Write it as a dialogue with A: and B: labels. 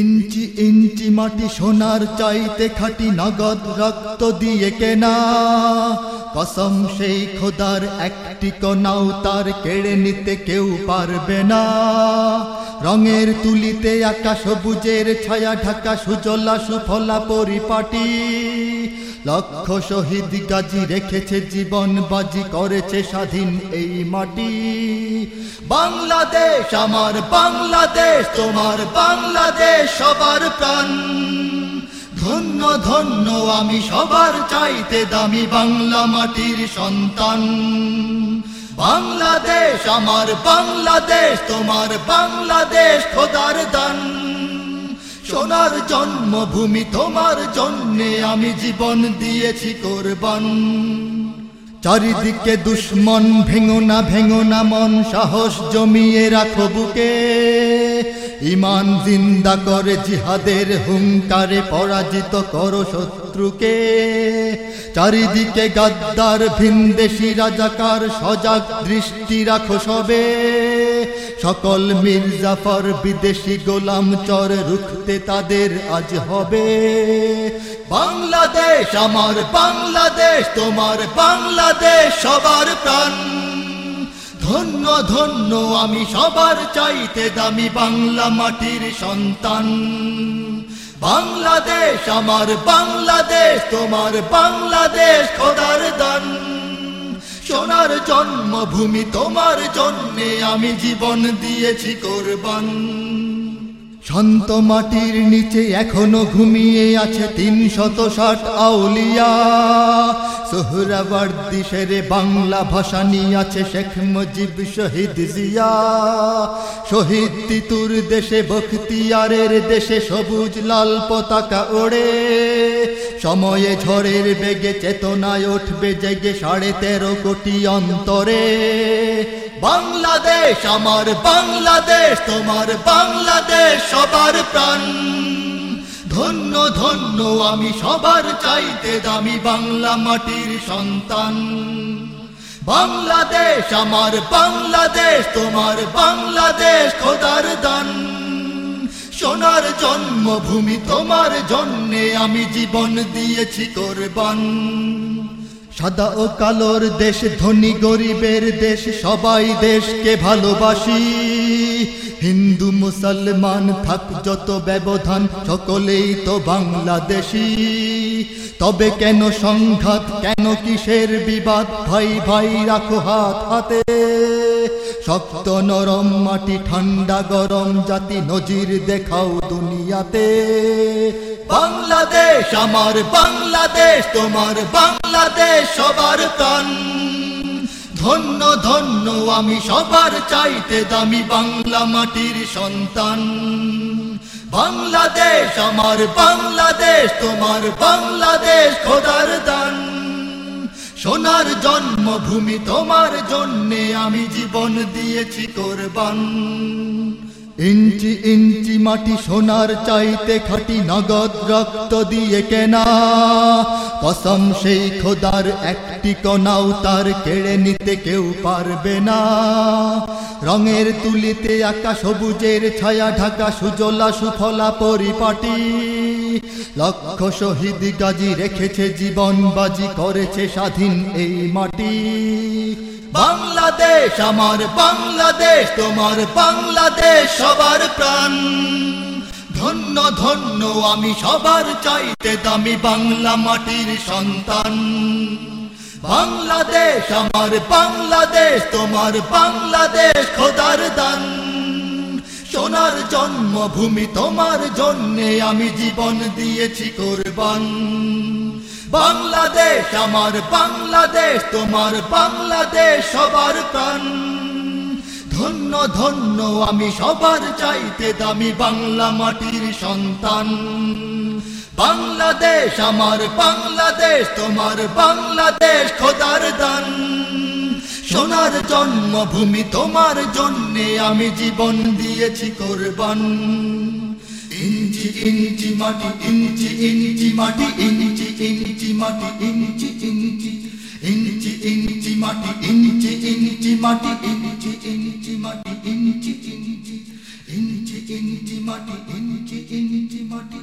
A: ইঞ্চি ইঞ্চি মাটি সোনার চাইতে খাটি নগদ রক্ত দিয়ে কেনা। কসম সেই খোদার একটি কনাও তার কেড়ে নিতে কেউ পারবে না। রঙের তুলিতে আকাশ সবুজের ছায়া ঢাকা সুজলা সুফলা পরিপাটি। লক্ষ শহীদ গাজী রেখেছে জীবন, বাজি করেছে স্বাধীন এই মাটি। বাংলাদেশ আমার বাংলাদেশ, তোমার বাংলাদেশ সবার প্রাণ। ধন্য ধন্য, আমি সবার চাইতে দামি বাংলা মাটির সন্তান। বাংলাদেশ আমার বাংলাদেশ, তোমার বাংলাদেশ খোদার দান। সোনার জন্মভূমি, তোমার জন্যে আমি জীবন দিয়েছি কোরবান। চারিদিকে দুশ্মন, ভেঙো না ভেঙো না মন, সাহস জমিয়ে রাখো বুকে। ইমান জিন্দা করে জিহাদের হুঙ্কারে পরাজিত করো শত্রুকে। চারিদিকে গাদ্দার, ভিনদেশি রাজাকার, সজাগ দৃষ্টি রাখো সবে। সকল মির্জাফর বিদেশি গোলাম চর রুখতে তাদের আজ হবে। বাংলাদেশ আমার, বাংলাদেশ তোমার, বাংলাদেশ সবার প্রাণ। ধন্য ধন্য আমি সবার চাইতে দামি বাংলা মাটির সন্তান। বাংলাদেশ আমার, বাংলাদেশ তোমার, বাংলাদেশ খোদার দান। সোনার জন্মভূমি, তোমার জন্যে আমি জীবন দিয়েছি কোরবান। শান্ত মাটির নিচে এখনও ঘুমিয়ে আছে তিন শত ষাট আউলিয়া। সোহরাবর্দি সেরে বাংলা ভাষা নিয়ে আছে শেখ মুজিব শহীদ জিয়া। শহীদ তিতুর দেশে বখতিয়ারের দেশে সবুজ লাল পতাকা ওড়ে। সময়ে ঝড়ের বেগে চেতনায় উঠবে জেগে সাড়ে তেরো কোটি অন্তরে। বাংলাদেশ, আমার বাংলাদেশ, তোমার বাংলাদেশ, সবার প্রাণ। ধন্য ধন্য, আমি সবার চাইতে দামি বাংলা মাটির সন্তান। বাংলাদেশ, আমার বাংলাদেশ, তোমার বাংলাদেশ, খোদার দান। সোনার জন্মভূমি তোমার জন্যে আমি জীবন দিয়েছি কোরবান। সাদা ও কালোর দেশ, ধনী গরিবের দেশ, সবাই দেশকে ভালোবাসি। হিন্দু, মুসলমান থাক যত ব্যবধান, সকলেই তো বাংলাদেশি। তবে কেন সংঘাত, কেন কিসের বিবাদ? ভাই ভাই, রাখো হাত হাতে। শক্ত নরম মাটি, ঠান্ডা গরম জাতি, নজির দেখাও দুনিয়াতে। বাংলাদেশ আমার, বাংলাদেশ তোমার, বাংলাদেশ সবার প্রাণ। ধন্য ধন্য, আমি সবার চাইতে দামি বাংলা মাটির সন্তান। বাংলাদেশ আমার, বাংলাদেশ তোমার, বাংলাদেশ খোদার দান। সোনার জন্মভূমি তোমার জন্যে আমি জীবন দিয়েছি কোরবান ইঞ্চি ইঞ্চি মাটি সোনার চাইতে খাটি নগদ রক্ত দিয়ে কেনা। কসম সেই খোদার একটি কনাও তার কেড়ে নিতে কেউ পারবে না। রঙের তুলিতে আকাশ সবুজের ছায়া ঢাকা সুজলা সুফলা পরিপাটি। লক্ষ শহীদ গাজী রেখেছে জীবন বাজি করেছে স্বাধীন এই মাটি। বাংলাদেশ আমার বাংলাদেশ, তোমার বাংলাদেশ সবার প্রাণ। ধন্য ধন্য, আমি সবার চাইতে দামি বাংলা মাটির সন্তান। বাংলাদেশ আমার, বাংলাদেশ তোমার, বাংলাদেশ খোদার দান। সোনার জন্মভূমি তোমার জন্যে আমি জীবন দিয়েছি কোরবান। বাংলাদেশ আমার, বাংলাদেশ তোমার, বাংলাদেশ সবার প্রাণ। ধন্য ধন্য, আমি সবার চাইতে দামি বাংলা মাটির সন্তান। বাংলাদেশ আমার, বাংলাদেশ তোমার, বাংলাদেশ খোদার দান। সোনার জন্মভূমি তোমার জন্যে আমি জীবন দিয়েছি কোরবান। ইঞ্চি ইঞ্চি মাটি ইঞ্চি ইঞ্চি মাটি ইঞ্চি ইঞ্চি মাটি ইঞ্চি ইঞ্চি ইঞ্চি ইঞ্চি মাটি ইঞ্চি ইঞ্চি মাটি ইঞ্চি ইঞ্চি মাটি ইঞ্চি ইঞ্চি ইঞ্চি ইঞ্চি মাটি ইঞ্চি ইঞ্চি মাটি